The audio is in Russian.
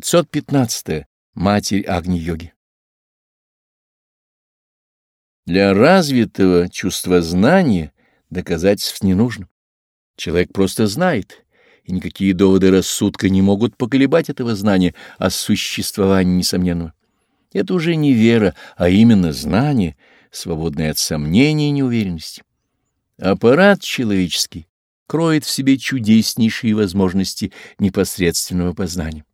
515. -е. Матерь Агни-йоги Для развитого чувства знания доказательств не нужно. Человек просто знает, и никакие доводы рассудка не могут поколебать этого знания о существовании несомненного. Это уже не вера, а именно знание, свободное от сомнений и неуверенности. Аппарат человеческий кроет в себе чудеснейшие возможности непосредственного познания.